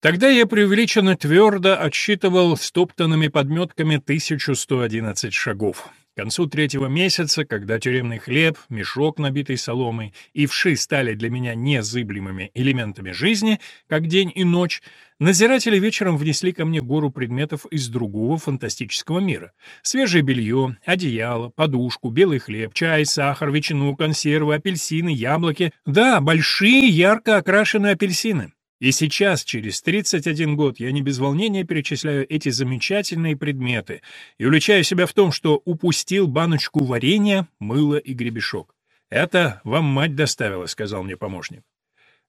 Тогда я преувеличенно твердо отсчитывал стоптанными подметками 1111 шагов. К концу третьего месяца, когда тюремный хлеб, мешок, набитый соломой, и вши стали для меня незыблемыми элементами жизни, как день и ночь, надзиратели вечером внесли ко мне гору предметов из другого фантастического мира. Свежее белье, одеяло, подушку, белый хлеб, чай, сахар, ветчину, консервы, апельсины, яблоки. Да, большие ярко окрашенные апельсины. И сейчас, через 31 год, я не без волнения перечисляю эти замечательные предметы и уличаю себя в том, что упустил баночку варенья, мыло и гребешок. «Это вам мать доставила», — сказал мне помощник.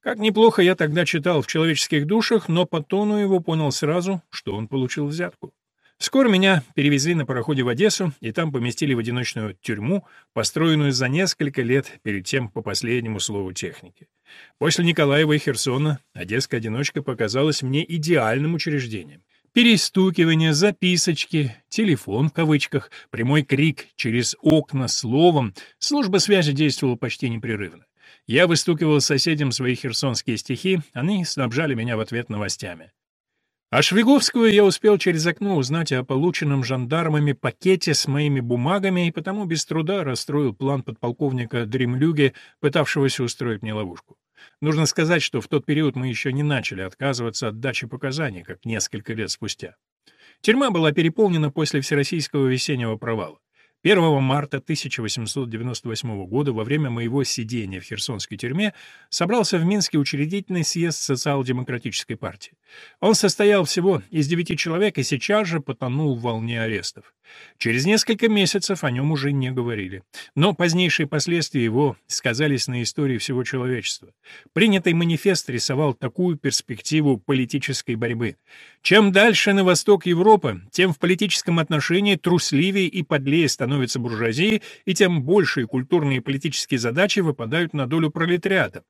Как неплохо я тогда читал в «Человеческих душах», но по тону его понял сразу, что он получил взятку. Скоро меня перевезли на пароходе в Одессу, и там поместили в одиночную тюрьму, построенную за несколько лет перед тем по последнему слову техники. После Николаева и Херсона одесская одиночка показалась мне идеальным учреждением. Перестукивание, записочки, телефон в кавычках, прямой крик через окна словом, служба связи действовала почти непрерывно. Я выстукивал соседям свои херсонские стихи, они снабжали меня в ответ новостями. А Швиговскую я успел через окно узнать о полученном жандармами пакете с моими бумагами и потому без труда расстроил план подполковника Дремлюге, пытавшегося устроить мне ловушку. Нужно сказать, что в тот период мы еще не начали отказываться от дачи показаний, как несколько лет спустя. Тюрьма была переполнена после Всероссийского весеннего провала. 1 марта 1898 года, во время моего сидения в Херсонской тюрьме, собрался в Минске учредительный съезд социал-демократической партии. Он состоял всего из девяти человек и сейчас же потонул в волне арестов. Через несколько месяцев о нем уже не говорили. Но позднейшие последствия его сказались на истории всего человечества. Принятый манифест рисовал такую перспективу политической борьбы. Чем дальше на восток Европы, тем в политическом отношении трусливее и подлее становится буржуазия, и тем большие культурные и политические задачи выпадают на долю пролетариата.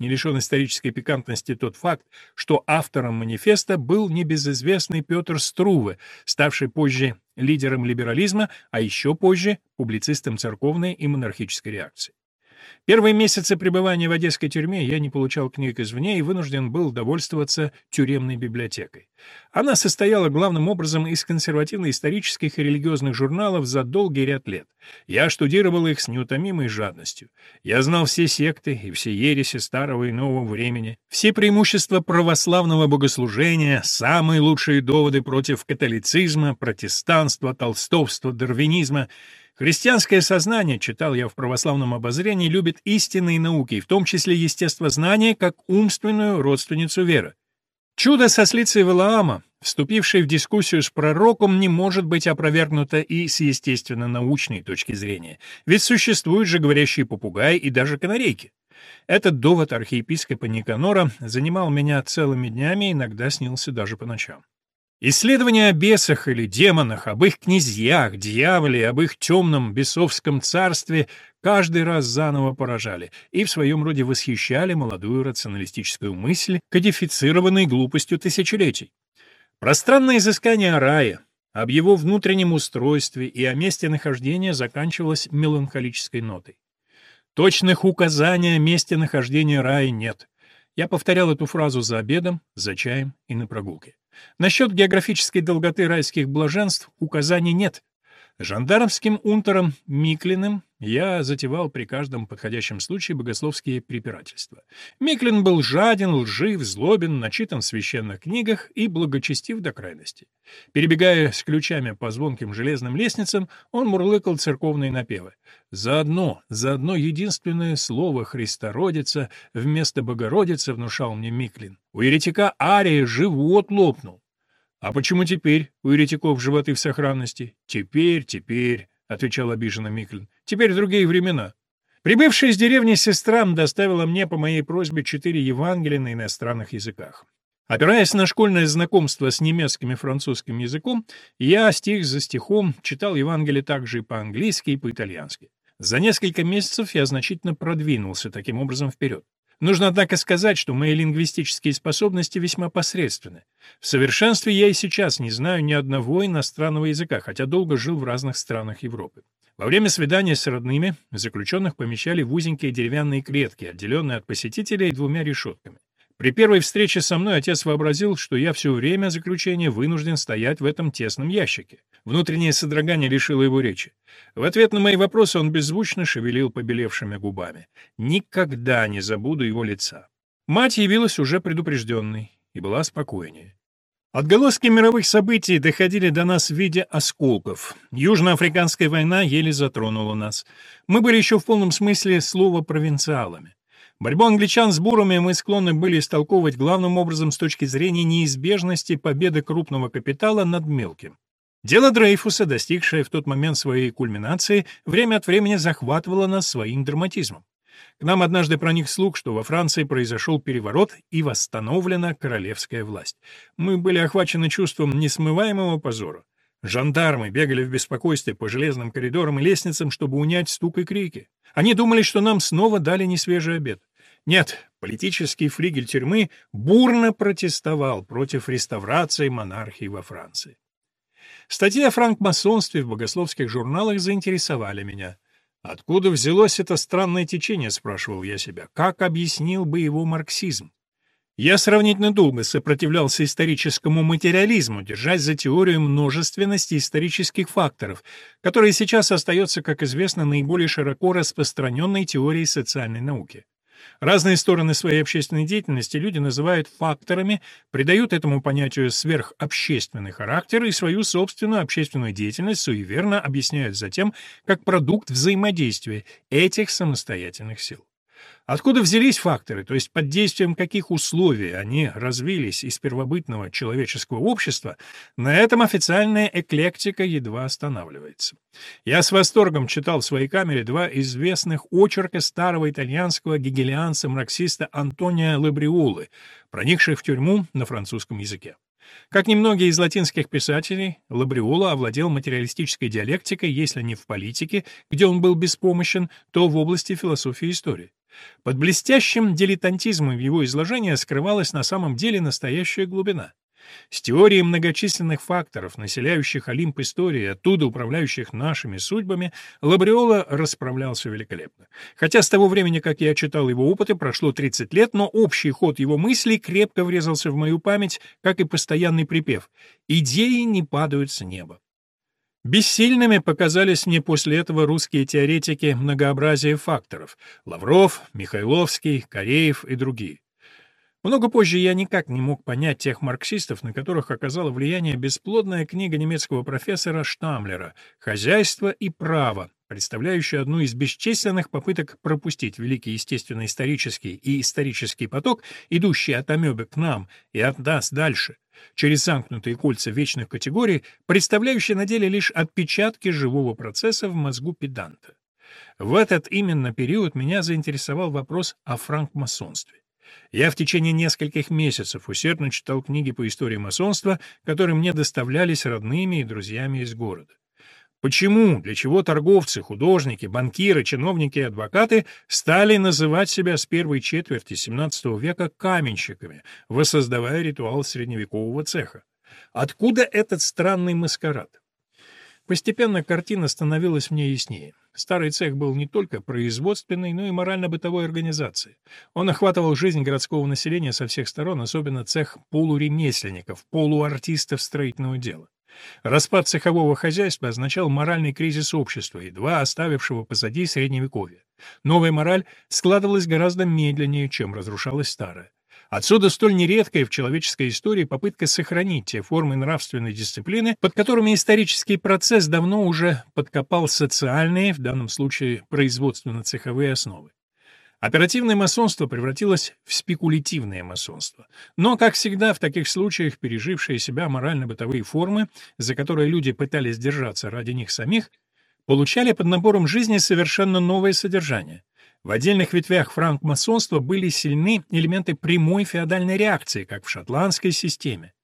Не лишен исторической пикантности тот факт, что автором манифеста был небезызвестный Петр Струве, ставший позже лидером либерализма, а еще позже публицистом церковной и монархической реакции. Первые месяцы пребывания в одесской тюрьме я не получал книг извне и вынужден был довольствоваться тюремной библиотекой. Она состояла главным образом из консервативно-исторических и религиозных журналов за долгий ряд лет. Я штудировал их с неутомимой жадностью. Я знал все секты и все ереси старого и нового времени, все преимущества православного богослужения, самые лучшие доводы против католицизма, протестанства, толстовства, дарвинизма — Христианское сознание, читал я в православном обозрении, любит истинные науки, в том числе естествознание, как умственную родственницу веры. Чудо со слицей Валаама, вступившее в дискуссию с пророком, не может быть опровергнуто и с естественно-научной точки зрения, ведь существуют же говорящие попугаи и даже канарейки. Этот довод архиепископа Никанора занимал меня целыми днями, иногда снился даже по ночам. Исследования о бесах или демонах, об их князьях, дьяволе, об их темном бесовском царстве каждый раз заново поражали и в своем роде восхищали молодую рационалистическую мысль, кодифицированной глупостью тысячелетий. Пространное изыскание о рае, об его внутреннем устройстве и о месте нахождения заканчивалось меланхолической нотой. Точных указаний о месте нахождения рая нет. Я повторял эту фразу за обедом, за чаем и на прогулке. Насчет географической долготы райских блаженств указаний нет. Жандармским унтером Миклиным я затевал при каждом подходящем случае богословские препирательства. Миклин был жаден, лжив, злобен, начитан в священных книгах и благочестив до крайности. Перебегая с ключами по звонким железным лестницам, он мурлыкал церковные напевы. За одно, за одно единственное слово «Христа родится» вместо «Богородицы» внушал мне Миклин. У еретика Ария живот лопнул. «А почему теперь у еретиков животы в сохранности?» «Теперь, теперь», — отвечал обиженно Миклин. «Теперь другие времена». Прибывшая из деревни сестра доставила мне по моей просьбе четыре Евангелия на иностранных языках. Опираясь на школьное знакомство с немецким и французским языком, я стих за стихом читал Евангелие также и по-английски, и по-итальянски. За несколько месяцев я значительно продвинулся таким образом вперед. Нужно, однако, сказать, что мои лингвистические способности весьма посредственны. В совершенстве я и сейчас не знаю ни одного иностранного языка, хотя долго жил в разных странах Европы. Во время свидания с родными заключенных помещали в узенькие деревянные клетки, отделенные от посетителей двумя решетками. При первой встрече со мной отец вообразил, что я все время заключения вынужден стоять в этом тесном ящике. Внутреннее содрогание лишило его речи. В ответ на мои вопросы он беззвучно шевелил побелевшими губами. Никогда не забуду его лица. Мать явилась уже предупрежденной и была спокойнее. Отголоски мировых событий доходили до нас в виде осколков. Южноафриканская война еле затронула нас. Мы были еще в полном смысле слова провинциалами. Борьбу англичан с бурами мы склонны были истолковывать главным образом с точки зрения неизбежности победы крупного капитала над мелким. Дело Дрейфуса, достигшее в тот момент своей кульминации, время от времени захватывало нас своим драматизмом. К нам однажды проник слух, что во Франции произошел переворот и восстановлена королевская власть. Мы были охвачены чувством несмываемого позора. Жандармы бегали в беспокойстве по железным коридорам и лестницам, чтобы унять стук и крики. Они думали, что нам снова дали несвежий обед. Нет, политический флигель тюрьмы бурно протестовал против реставрации монархии во Франции. Статьи о франкмасонстве в богословских журналах заинтересовали меня. Откуда взялось это странное течение, спрашивал я себя. Как объяснил бы его марксизм? Я сравнительно долго сопротивлялся историческому материализму, держась за теорию множественности исторических факторов, которая сейчас остается, как известно, наиболее широко распространенной теорией социальной науки. Разные стороны своей общественной деятельности люди называют факторами, придают этому понятию сверхобщественный характер и свою собственную общественную деятельность суеверно объясняют затем как продукт взаимодействия этих самостоятельных сил. Откуда взялись факторы, то есть под действием каких условий они развились из первобытного человеческого общества, на этом официальная эклектика едва останавливается. Я с восторгом читал в своей камере два известных очерка старого итальянского гегелианца-марксиста Антонио Лабриолы, проникших в тюрьму на французском языке. Как немногие из латинских писателей, Лабриола овладел материалистической диалектикой, если не в политике, где он был беспомощен, то в области философии и истории. Под блестящим дилетантизмом его изложении скрывалась на самом деле настоящая глубина. С теорией многочисленных факторов, населяющих Олимп истории, оттуда управляющих нашими судьбами, Лабриола расправлялся великолепно. Хотя с того времени, как я читал его опыты, прошло 30 лет, но общий ход его мыслей крепко врезался в мою память, как и постоянный припев «Идеи не падают с неба». Бессильными показались мне после этого русские теоретики многообразия факторов — Лавров, Михайловский, Кореев и другие. Много позже я никак не мог понять тех марксистов, на которых оказала влияние бесплодная книга немецкого профессора Штамлера «Хозяйство и право», представляющая одну из бесчисленных попыток пропустить великий естественно-исторический и исторический поток, идущий от амебы к нам и от нас дальше — через замкнутые кольца вечных категорий, представляющие на деле лишь отпечатки живого процесса в мозгу педанта. В этот именно период меня заинтересовал вопрос о франкмасонстве. Я в течение нескольких месяцев усердно читал книги по истории масонства, которые мне доставлялись родными и друзьями из города. Почему, для чего торговцы, художники, банкиры, чиновники и адвокаты стали называть себя с первой четверти XVII века каменщиками, воссоздавая ритуал средневекового цеха? Откуда этот странный маскарад? Постепенно картина становилась мне яснее. Старый цех был не только производственной, но и морально-бытовой организацией. Он охватывал жизнь городского населения со всех сторон, особенно цех полуремесленников, полуартистов строительного дела. Распад цехового хозяйства означал моральный кризис общества, едва оставившего позади средневековье. Новая мораль складывалась гораздо медленнее, чем разрушалась старая. Отсюда столь нередкая в человеческой истории попытка сохранить те формы нравственной дисциплины, под которыми исторический процесс давно уже подкопал социальные, в данном случае производственно-цеховые основы. Оперативное масонство превратилось в спекулятивное масонство. Но, как всегда, в таких случаях пережившие себя морально-бытовые формы, за которые люди пытались держаться ради них самих, получали под напором жизни совершенно новое содержание. В отдельных ветвях франкмасонства были сильны элементы прямой феодальной реакции, как в шотландской системе.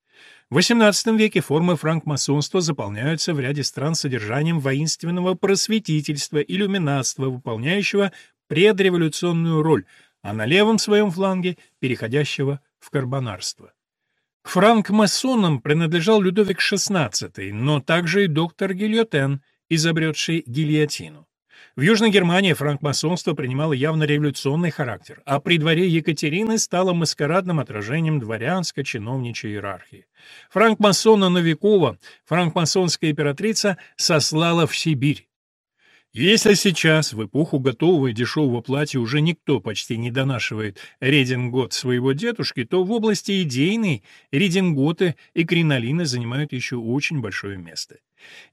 В XVIII веке формы франкмасонства заполняются в ряде стран содержанием воинственного просветительства, иллюминатства, выполняющего предреволюционную роль, а на левом своем фланге переходящего в карбонарство. К франкмасонам принадлежал Людовик XVI, но также и доктор Гильотен, изобретший гильотину. В Южной Германии франкмасонство принимало явно революционный характер, а при дворе Екатерины стало маскарадным отражением дворянско-чиновничьей иерархии. Франкмасона Новикова франкмасонская императрица сослала в Сибирь. Если сейчас, в эпоху готового и дешевого платья, уже никто почти не донашивает редингот своего дедушки, то в области идейной рединготы и кринолины занимают еще очень большое место.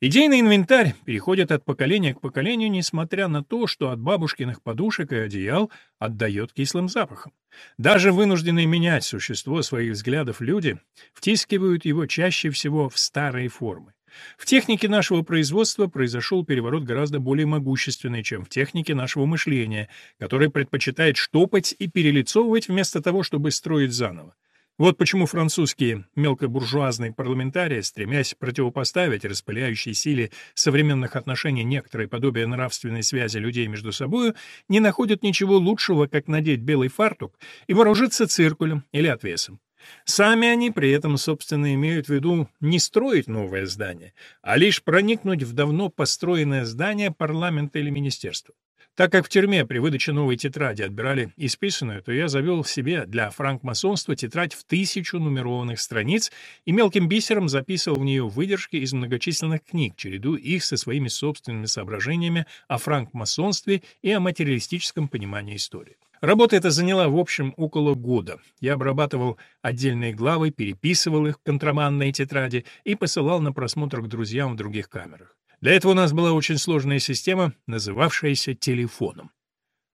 Идейный инвентарь переходит от поколения к поколению, несмотря на то, что от бабушкиных подушек и одеял отдает кислым запахом. Даже вынужденные менять существо своих взглядов люди втискивают его чаще всего в старые формы. В технике нашего производства произошел переворот гораздо более могущественный, чем в технике нашего мышления, который предпочитает штопать и перелицовывать вместо того, чтобы строить заново. Вот почему французские мелкобуржуазные парламентарии, стремясь противопоставить распыляющей силе современных отношений некоторое подобие нравственной связи людей между собою, не находят ничего лучшего, как надеть белый фартук и вооружиться циркулем или отвесом. Сами они при этом, собственно, имеют в виду не строить новое здание, а лишь проникнуть в давно построенное здание парламента или министерства. Так как в тюрьме при выдаче новой тетради отбирали исписанную, то я завел себе для франкмасонства тетрадь в тысячу нумерованных страниц и мелким бисером записывал в нее выдержки из многочисленных книг, чередуя их со своими собственными соображениями о франкмасонстве и о материалистическом понимании истории. Работа эта заняла в общем около года. Я обрабатывал отдельные главы, переписывал их в контрабандные тетради и посылал на просмотр к друзьям в других камерах. Для этого у нас была очень сложная система, называвшаяся телефоном.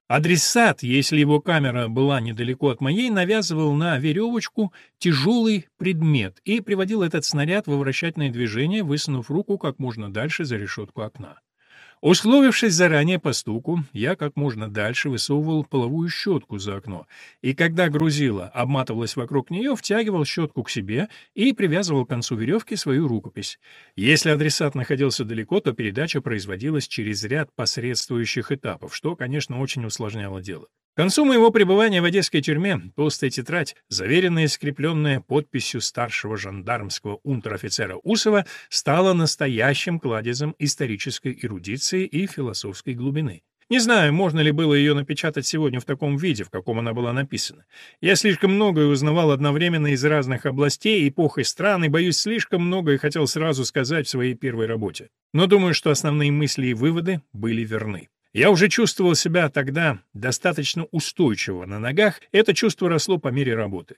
Адресат, если его камера была недалеко от моей, навязывал на веревочку тяжелый предмет и приводил этот снаряд во вращательное движение, высунув руку как можно дальше за решетку окна. Условившись заранее по стуку, я как можно дальше высовывал половую щетку за окно, и когда грузила обматывалась вокруг нее, втягивал щетку к себе и привязывал к концу веревки свою рукопись. Если адресат находился далеко, то передача производилась через ряд посредствующих этапов, что, конечно, очень усложняло дело. Концу моего пребывания в одесской тюрьме толстая тетрадь, заверенная и скрепленная подписью старшего жандармского унтер-офицера Усова, стала настоящим кладезем исторической эрудиции и философской глубины. Не знаю, можно ли было ее напечатать сегодня в таком виде, в каком она была написана. Я слишком многое узнавал одновременно из разных областей, эпох и стран, и, боюсь, слишком многое хотел сразу сказать в своей первой работе. Но думаю, что основные мысли и выводы были верны. Я уже чувствовал себя тогда достаточно устойчиво на ногах, это чувство росло по мере работы.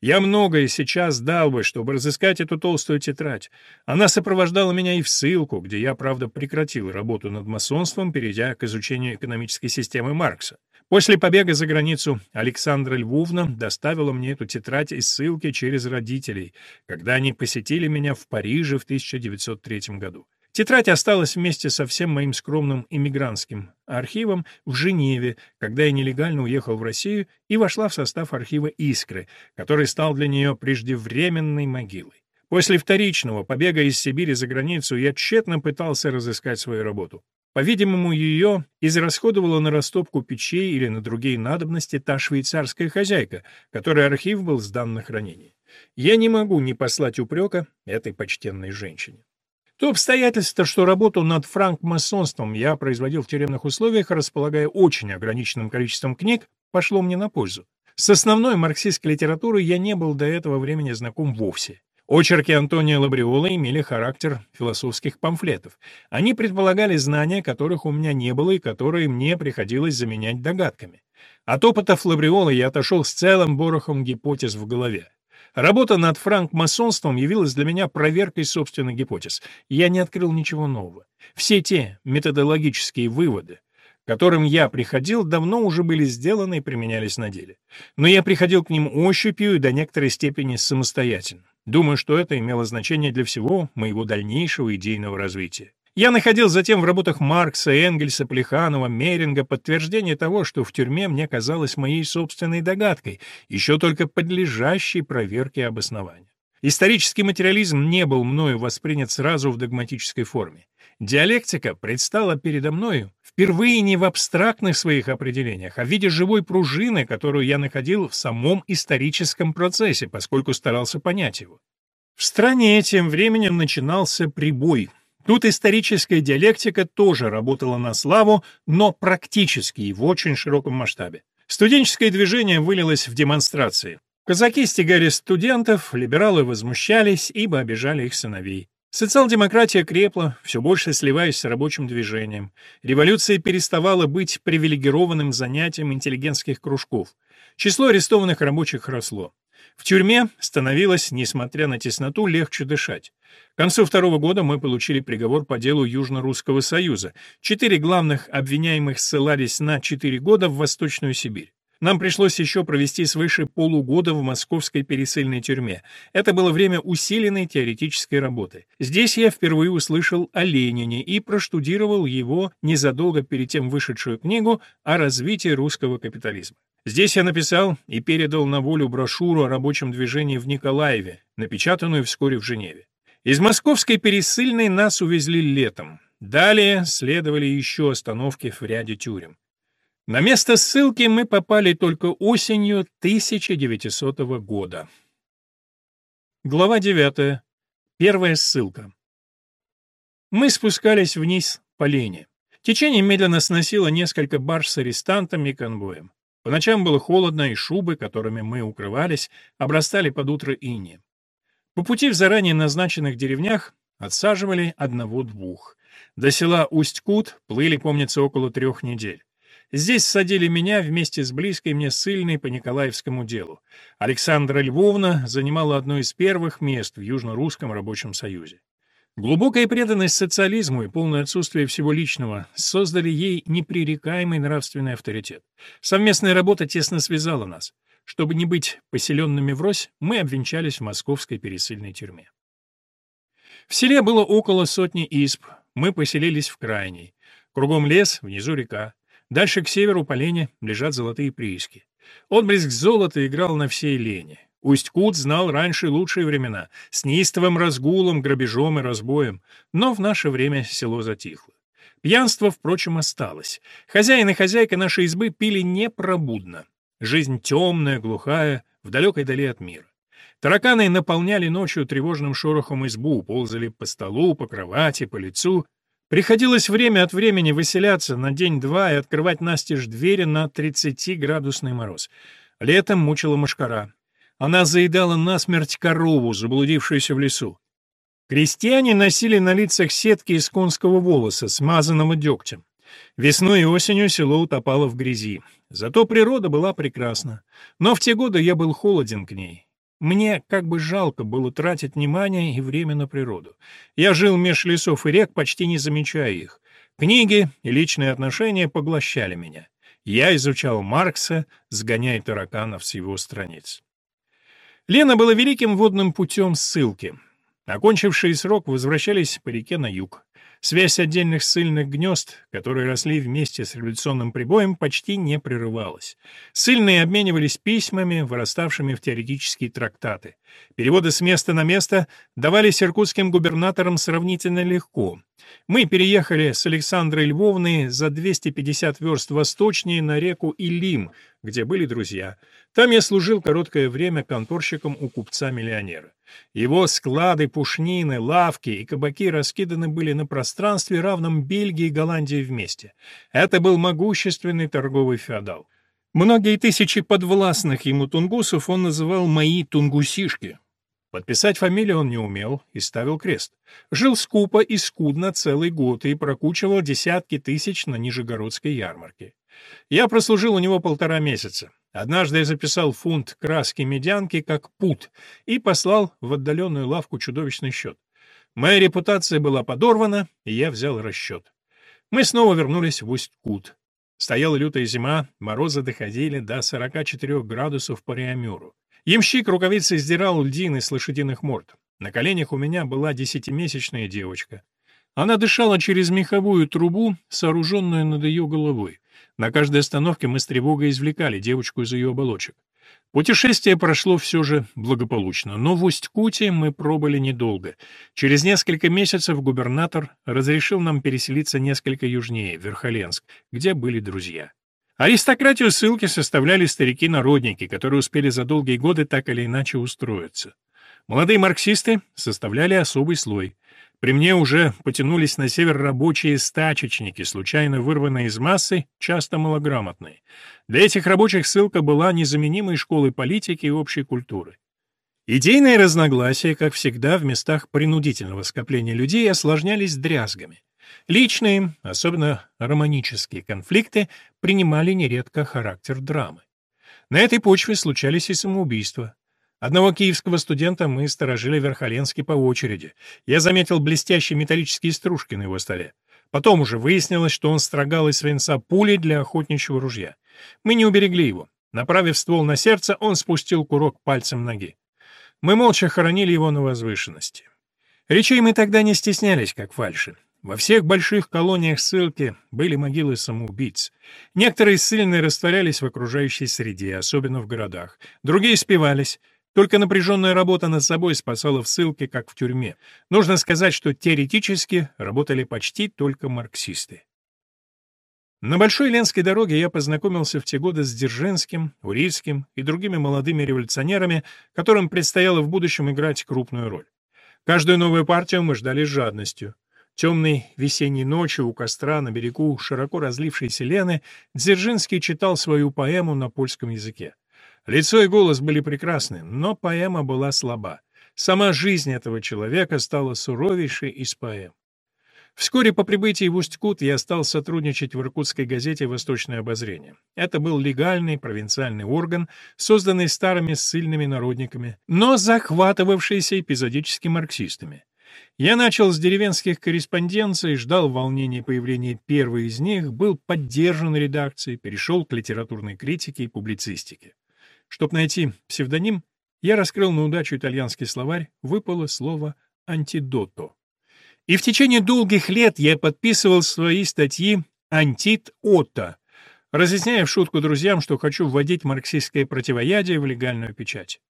Я многое сейчас дал бы, чтобы разыскать эту толстую тетрадь. Она сопровождала меня и в ссылку, где я, правда, прекратил работу над масонством, перейдя к изучению экономической системы Маркса. После побега за границу Александра Львовна доставила мне эту тетрадь из ссылки через родителей, когда они посетили меня в Париже в 1903 году. Тетрадь осталась вместе со всем моим скромным иммигрантским архивом в Женеве, когда я нелегально уехал в Россию и вошла в состав архива «Искры», который стал для нее преждевременной могилой. После вторичного побега из Сибири за границу я тщетно пытался разыскать свою работу. По-видимому, ее израсходовала на растопку печей или на другие надобности та швейцарская хозяйка, которой архив был сдан на хранение. Я не могу не послать упрека этой почтенной женщине. То обстоятельство, что работу над франкмасонством я производил в тюремных условиях, располагая очень ограниченным количеством книг, пошло мне на пользу. С основной марксистской литературой я не был до этого времени знаком вовсе. Очерки Антонио Лабриола имели характер философских памфлетов. Они предполагали знания, которых у меня не было и которые мне приходилось заменять догадками. От опытов Лабриола я отошел с целым борохом гипотез в голове. Работа над франкмасонством явилась для меня проверкой собственных гипотез. Я не открыл ничего нового. Все те методологические выводы, к которым я приходил, давно уже были сделаны и применялись на деле. Но я приходил к ним ощупью и до некоторой степени самостоятельно. Думаю, что это имело значение для всего моего дальнейшего идейного развития. Я находил затем в работах Маркса, Энгельса, Плеханова, Меринга подтверждение того, что в тюрьме мне казалось моей собственной догадкой, еще только подлежащей проверке и обоснованию. Исторический материализм не был мною воспринят сразу в догматической форме. Диалектика предстала передо мною впервые не в абстрактных своих определениях, а в виде живой пружины, которую я находил в самом историческом процессе, поскольку старался понять его. В стране тем временем начинался прибой, Тут историческая диалектика тоже работала на славу, но практически и в очень широком масштабе. Студенческое движение вылилось в демонстрации. Казаки стегали студентов, либералы возмущались, ибо обижали их сыновей. Социал-демократия крепла, все больше сливаясь с рабочим движением. Революция переставала быть привилегированным занятием интеллигентских кружков. Число арестованных рабочих росло. В тюрьме становилось, несмотря на тесноту, легче дышать. К концу второго года мы получили приговор по делу Южно-Русского Союза. Четыре главных обвиняемых ссылались на четыре года в Восточную Сибирь. Нам пришлось еще провести свыше полугода в московской пересыльной тюрьме. Это было время усиленной теоретической работы. Здесь я впервые услышал о Ленине и проштудировал его незадолго перед тем вышедшую книгу о развитии русского капитализма. Здесь я написал и передал на волю брошюру о рабочем движении в Николаеве, напечатанную вскоре в Женеве. Из московской пересыльной нас увезли летом. Далее следовали еще остановки в ряде тюрем. На место ссылки мы попали только осенью 1900 года. Глава 9. Первая ссылка. Мы спускались вниз по лени. Течение медленно сносило несколько барж с арестантами и конвоем. По ночам было холодно, и шубы, которыми мы укрывались, обрастали под утро ини. По пути в заранее назначенных деревнях отсаживали одного-двух. До села Усть-Кут плыли, помнится, около трех недель. Здесь садили меня вместе с близкой мне ссыльной по Николаевскому делу. Александра Львовна занимала одно из первых мест в Южно-Русском рабочем союзе. Глубокая преданность социализму и полное отсутствие всего личного создали ей непререкаемый нравственный авторитет. Совместная работа тесно связала нас. Чтобы не быть поселенными врозь, мы обвенчались в московской пересыльной тюрьме. В селе было около сотни изб, мы поселились в крайней. Кругом лес, внизу река. Дальше к северу по лене лежат золотые прииски. Отблеск золота играл на всей лене. Усть-Кут знал раньше лучшие времена, с неистовым разгулом, грабежом и разбоем, но в наше время село затихло. Пьянство, впрочем, осталось. Хозяин и хозяйка нашей избы пили непробудно. Жизнь темная, глухая, в далекой дали от мира. Тараканы наполняли ночью тревожным шорохом избу, ползали по столу, по кровати, по лицу. Приходилось время от времени выселяться на день-два и открывать настежь двери на 30-градусный мороз. Летом мучила мошкара. Она заедала насмерть корову, заблудившуюся в лесу. Крестьяне носили на лицах сетки из конского волоса, смазанного дегтем. Весной и осенью село утопало в грязи. Зато природа была прекрасна. Но в те годы я был холоден к ней. Мне как бы жалко было тратить внимание и время на природу. Я жил меж лесов и рек, почти не замечая их. Книги и личные отношения поглощали меня. Я изучал Маркса, сгоняя тараканов с его страниц. Лена была великим водным путем ссылки. Окончившие срок возвращались по реке на юг. Связь отдельных ссыльных гнезд, которые росли вместе с революционным прибоем, почти не прерывалась. Ссыльные обменивались письмами, выраставшими в теоретические трактаты. Переводы с места на место давались иркутским губернаторам сравнительно легко. Мы переехали с Александрой Львовной за 250 верст восточнее на реку Илим, где были друзья. Там я служил короткое время конторщиком у купца-миллионера. Его склады, пушнины, лавки и кабаки раскиданы были на пространстве, равном Бельгии и Голландии вместе. Это был могущественный торговый феодал. Многие тысячи подвластных ему тунгусов он называл «мои тунгусишки». Подписать фамилию он не умел и ставил крест. Жил скупо и скудно целый год и прокучивал десятки тысяч на Нижегородской ярмарке. Я прослужил у него полтора месяца. Однажды я записал фунт краски медянки как пут и послал в отдаленную лавку чудовищный счет. Моя репутация была подорвана, и я взял расчет. Мы снова вернулись в Усть-Кут. Стояла лютая зима, морозы доходили до 44 градусов по Реамюру. Ямщик рукавицей сдирал льдины с лошадиных морд. На коленях у меня была десятимесячная девочка. Она дышала через меховую трубу, сооруженную над ее головой. На каждой остановке мы с тревогой извлекали девочку из ее оболочек. Путешествие прошло все же благополучно, но в Усть-Куте мы пробыли недолго. Через несколько месяцев губернатор разрешил нам переселиться несколько южнее, в Верхоленск, где были друзья. Аристократию ссылки составляли старики-народники, которые успели за долгие годы так или иначе устроиться. Молодые марксисты составляли особый слой. При мне уже потянулись на север рабочие стачечники, случайно вырванные из массы, часто малограмотные. Для этих рабочих ссылка была незаменимой школой политики и общей культуры. Идейные разногласия, как всегда, в местах принудительного скопления людей осложнялись дрязгами. Личные, особенно романические конфликты принимали нередко характер драмы. На этой почве случались и самоубийства. Одного киевского студента мы сторожили Верхоленский по очереди. Я заметил блестящие металлические стружки на его столе. Потом уже выяснилось, что он строгал из свинца пули для охотничьего ружья. Мы не уберегли его. Направив ствол на сердце, он спустил курок пальцем ноги. Мы молча хоронили его на возвышенности. Речей мы тогда не стеснялись, как фальши. Во всех больших колониях ссылки были могилы самоубийц. Некоторые ссыльные растворялись в окружающей среде, особенно в городах. Другие спивались. Только напряженная работа над собой спасала в ссылке, как в тюрьме. Нужно сказать, что теоретически работали почти только марксисты. На Большой Ленской дороге я познакомился в те годы с Дзержинским, Урицким и другими молодыми революционерами, которым предстояло в будущем играть крупную роль. Каждую новую партию мы ждали с жадностью. Темной весенней ночью у костра на берегу широко разлившейся Лены Дзержинский читал свою поэму на польском языке. Лицо и голос были прекрасны, но поэма была слаба. Сама жизнь этого человека стала суровейшей из поэм. Вскоре по прибытии в Усть-Кут я стал сотрудничать в иркутской газете «Восточное обозрение». Это был легальный провинциальный орган, созданный старыми ссыльными народниками, но захватывавшийся эпизодически марксистами. Я начал с деревенских корреспонденций, ждал волнения появления первой из них, был поддержан редакцией, перешел к литературной критике и публицистике. Чтобы найти псевдоним, я раскрыл на удачу итальянский словарь, выпало слово «антидото». И в течение долгих лет я подписывал свои статьи «антит-отто», разъясняя в шутку друзьям, что хочу вводить марксистское противоядие в легальную печать.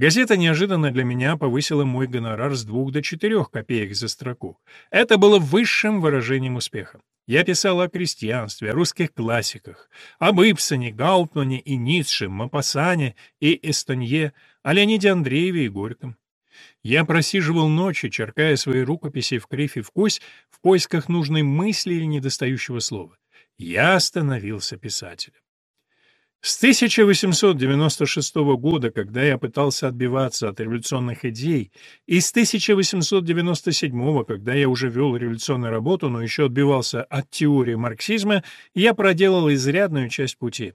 Газета неожиданно для меня повысила мой гонорар с двух до четырех копеек за строку. Это было высшим выражением успеха. Я писал о крестьянстве, о русских классиках, об Ипсоне, Гаутмане и Ницше, Мапассане и Эстонье, о Леониде Андрееве и Горьком. Я просиживал ночи, черкая свои рукописи в криф и вкусь в поисках нужной мысли или недостающего слова. Я становился писателем. С 1896 года, когда я пытался отбиваться от революционных идей, и с 1897, когда я уже вел революционную работу, но еще отбивался от теории марксизма, я проделал изрядную часть пути.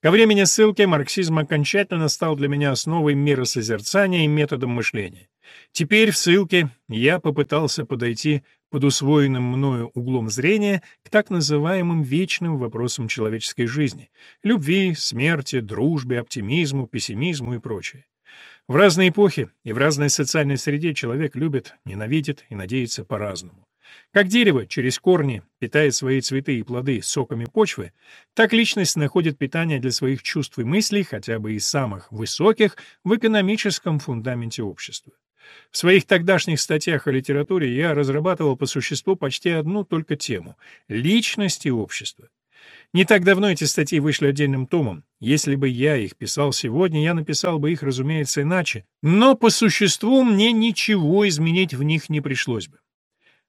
Ко времени ссылки марксизм окончательно стал для меня основой миросозерцания и методом мышления. Теперь в ссылке я попытался подойти под усвоенным мною углом зрения к так называемым вечным вопросам человеческой жизни — любви, смерти, дружбе, оптимизму, пессимизму и прочее. В разные эпохи и в разной социальной среде человек любит, ненавидит и надеется по-разному. Как дерево через корни питает свои цветы и плоды соками почвы, так личность находит питание для своих чувств и мыслей, хотя бы и самых высоких, в экономическом фундаменте общества. В своих тогдашних статьях о литературе я разрабатывал по существу почти одну только тему — личность и общество. Не так давно эти статьи вышли отдельным томом. Если бы я их писал сегодня, я написал бы их, разумеется, иначе. Но по существу мне ничего изменить в них не пришлось бы.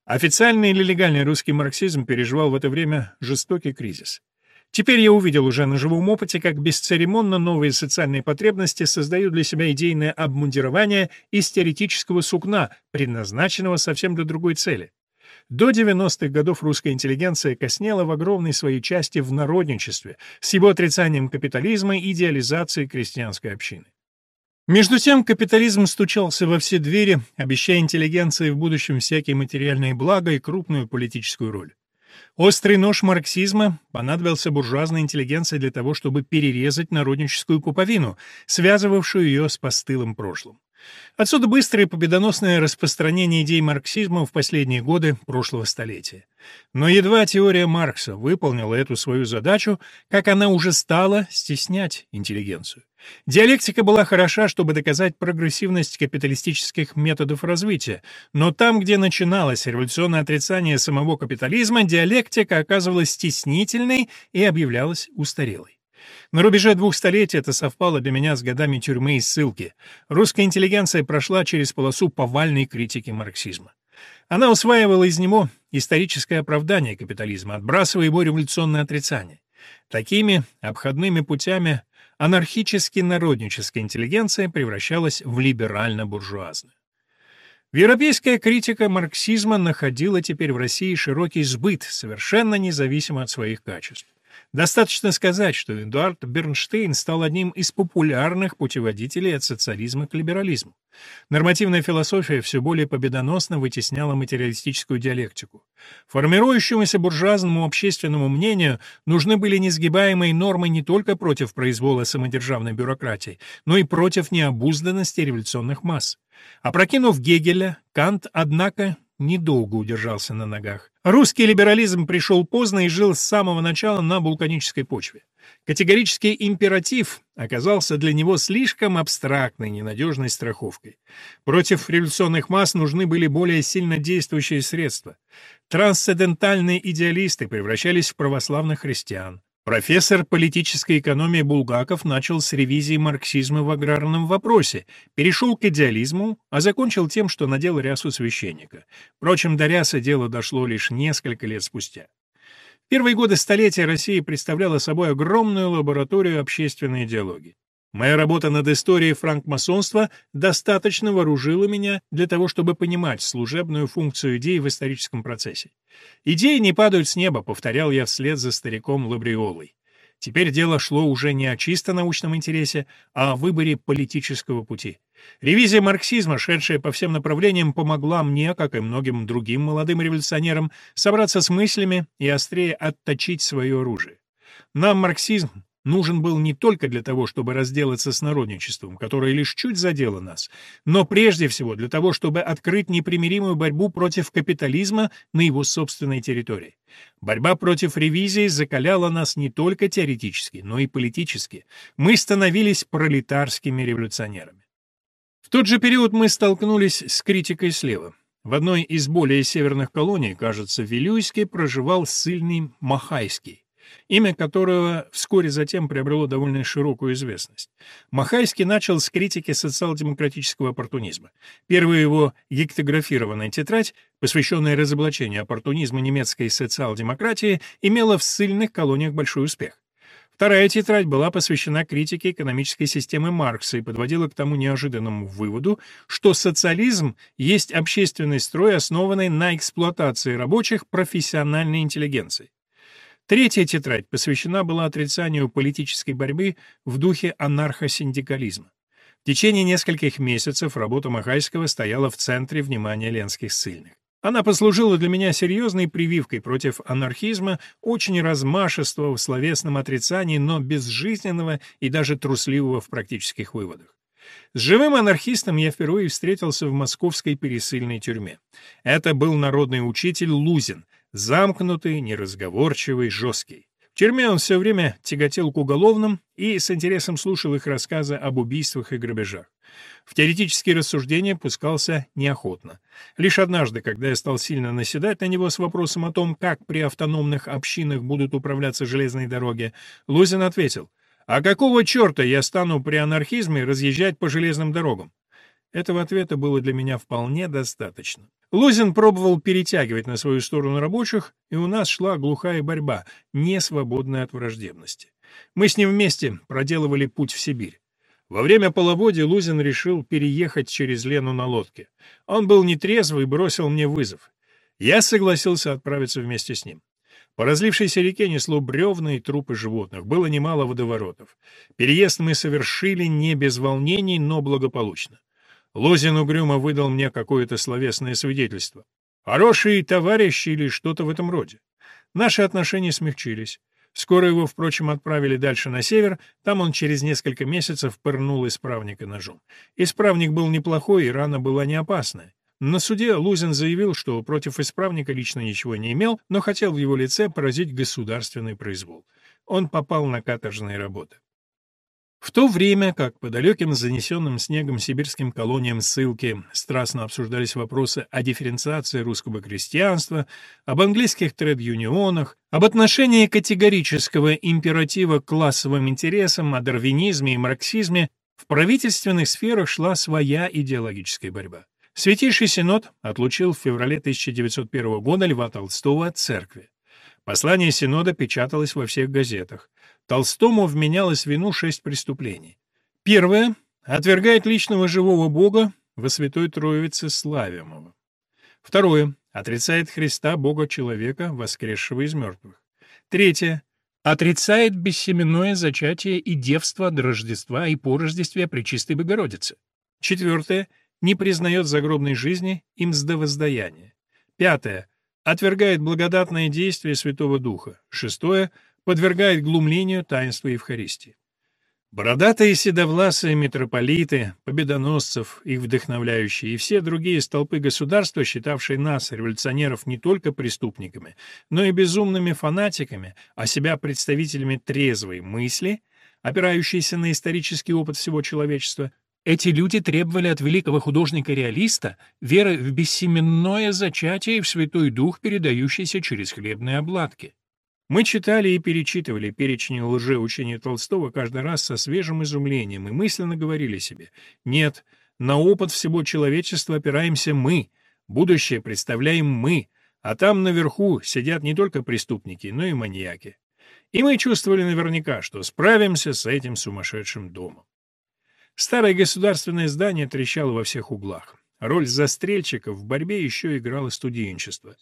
Официальный или легальный русский марксизм переживал в это время жестокий кризис. Теперь я увидел уже на живом опыте, как бесцеремонно новые социальные потребности создают для себя идейное обмундирование из теоретического сукна, предназначенного совсем для другой цели. До 90-х годов русская интеллигенция коснела в огромной своей части в народничестве, с его отрицанием капитализма и идеализацией крестьянской общины. Между тем капитализм стучался во все двери, обещая интеллигенции в будущем всякие материальные блага и крупную политическую роль. Острый нож марксизма понадобился буржуазной интеллигенции для того, чтобы перерезать народническую пуповину, связывавшую ее с постылым прошлым. Отсюда быстрое победоносное распространение идей марксизма в последние годы прошлого столетия. Но едва теория Маркса выполнила эту свою задачу, как она уже стала стеснять интеллигенцию. Диалектика была хороша, чтобы доказать прогрессивность капиталистических методов развития, но там, где начиналось революционное отрицание самого капитализма, диалектика оказывалась стеснительной и объявлялась устарелой. На рубеже двух столетий это совпало для меня с годами тюрьмы и ссылки. Русская интеллигенция прошла через полосу повальной критики марксизма. Она усваивала из него историческое оправдание капитализма, отбрасывая его революционное отрицание. Такими обходными путями анархически-народническая интеллигенция превращалась в либерально-буржуазную. Европейская критика марксизма находила теперь в России широкий сбыт, совершенно независимо от своих качеств. Достаточно сказать, что Эдуард Бернштейн стал одним из популярных путеводителей от социализма к либерализму. Нормативная философия все более победоносно вытесняла материалистическую диалектику. Формирующемуся буржуазному общественному мнению нужны были несгибаемые нормы не только против произвола самодержавной бюрократии, но и против необузданности революционных масс. Опрокинув Гегеля, Кант, однако, недолго удержался на ногах. Русский либерализм пришел поздно и жил с самого начала на вулканической почве. Категорический императив оказался для него слишком абстрактной, ненадежной страховкой. Против революционных масс нужны были более сильно действующие средства. Трансцендентальные идеалисты превращались в православных христиан. Профессор политической экономии Булгаков начал с ревизии марксизма в аграрном вопросе, перешел к идеализму, а закончил тем, что надел рясу священника. Впрочем, до рясы дело дошло лишь несколько лет спустя. Первые годы столетия Россия представляла собой огромную лабораторию общественной идеологии. Моя работа над историей франкмасонства достаточно вооружила меня для того, чтобы понимать служебную функцию идей в историческом процессе. «Идеи не падают с неба», — повторял я вслед за стариком Лабриолой. Теперь дело шло уже не о чисто научном интересе, а о выборе политического пути. Ревизия марксизма, шедшая по всем направлениям, помогла мне, как и многим другим молодым революционерам, собраться с мыслями и острее отточить свое оружие. Нам марксизм нужен был не только для того, чтобы разделаться с народничеством, которое лишь чуть задело нас, но прежде всего для того, чтобы открыть непримиримую борьбу против капитализма на его собственной территории. Борьба против ревизии закаляла нас не только теоретически, но и политически. Мы становились пролетарскими революционерами. В тот же период мы столкнулись с критикой слева. В одной из более северных колоний, кажется, в Вилюйске, проживал ссыльный Махайский имя которого вскоре затем приобрело довольно широкую известность. Махайский начал с критики социал-демократического оппортунизма. Первая его гектографированная тетрадь, посвященная разоблачению оппортунизма немецкой социал-демократии, имела в ссыльных колониях большой успех. Вторая тетрадь была посвящена критике экономической системы Маркса и подводила к тому неожиданному выводу, что социализм есть общественный строй, основанный на эксплуатации рабочих профессиональной интеллигенции. Третья тетрадь посвящена была отрицанию политической борьбы в духе анархосиндикализма. В течение нескольких месяцев работа Махайского стояла в центре внимания ленских ссыльных. Она послужила для меня серьезной прививкой против анархизма, очень размашистого в словесном отрицании, но безжизненного и даже трусливого в практических выводах. С живым анархистом я впервые встретился в московской пересыльной тюрьме. Это был народный учитель Лузин, Замкнутый, неразговорчивый, жесткий. В тюрьме он все время тяготел к уголовным и с интересом слушал их рассказы об убийствах и грабежах. В теоретические рассуждения пускался неохотно. Лишь однажды, когда я стал сильно наседать на него с вопросом о том, как при автономных общинах будут управляться железные дороги, Лузин ответил, «А какого черта я стану при анархизме разъезжать по железным дорогам?» Этого ответа было для меня вполне достаточно. Лузин пробовал перетягивать на свою сторону рабочих, и у нас шла глухая борьба, не свободная от враждебности. Мы с ним вместе проделывали путь в Сибирь. Во время половодья Лузин решил переехать через Лену на лодке. Он был нетрезвый и бросил мне вызов. Я согласился отправиться вместе с ним. По разлившейся реке несло бревна и трупы животных, было немало водоворотов. Переезд мы совершили не без волнений, но благополучно. Лозин угрюмо выдал мне какое-то словесное свидетельство. Хороший товарищ или что-то в этом роде. Наши отношения смягчились. Скоро его, впрочем, отправили дальше на север, там он через несколько месяцев пырнул исправника ножом. Исправник был неплохой, и рана была не опасная. На суде Лузин заявил, что против исправника лично ничего не имел, но хотел в его лице поразить государственный произвол. Он попал на каторжные работы. В то время как по далеким занесенным снегом сибирским колониям ссылки страстно обсуждались вопросы о дифференциации русского крестьянства, об английских тред-юнионах, об отношении категорического императива к классовым интересам, о дарвинизме и марксизме, в правительственных сферах шла своя идеологическая борьба. Святейший Синод отлучил в феврале 1901 года Льва Толстого от церкви. Послание Синода печаталось во всех газетах. Толстому вменялось вину шесть преступлений. Первое — отвергает личного живого Бога во Святой Троице славимого. Второе — отрицает Христа, Бога человека, воскресшего из мертвых. Третье — отрицает бессеменное зачатие и девство до Рождества и по Рождестве Пречистой Богородицы. Четвертое — не признает загробной жизни и мздовоздаяния. Пятое — отвергает благодатное действие Святого Духа. Шестое — подвергает глумлению таинства Евхаристии. Бородатые седовласые митрополиты, победоносцев, их вдохновляющие, и все другие столпы государства, считавшие нас, революционеров, не только преступниками, но и безумными фанатиками, а себя представителями трезвой мысли, опирающейся на исторический опыт всего человечества, эти люди требовали от великого художника-реалиста веры в бессеменное зачатие и в Святой Дух, передающийся через хлебные обладки. Мы читали и перечитывали перечни лжеучения Толстого каждый раз со свежим изумлением и мысленно говорили себе «Нет, на опыт всего человечества опираемся мы, будущее представляем мы, а там наверху сидят не только преступники, но и маньяки». И мы чувствовали наверняка, что справимся с этим сумасшедшим домом. Старое государственное здание трещало во всех углах. Роль застрельщиков в борьбе еще играло студенчество.